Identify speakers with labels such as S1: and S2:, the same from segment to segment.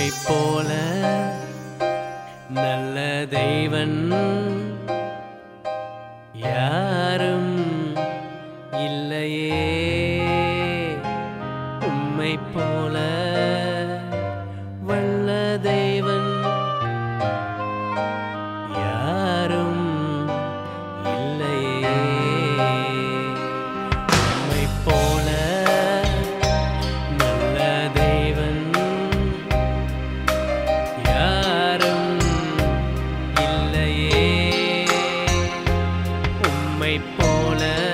S1: உம்மை போல நல்ல தெய்வன் யாரும் இல்லையே. உம்மை போல 了。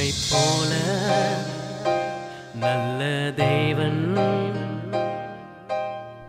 S1: உம்மை போல நல்ல தேவன்.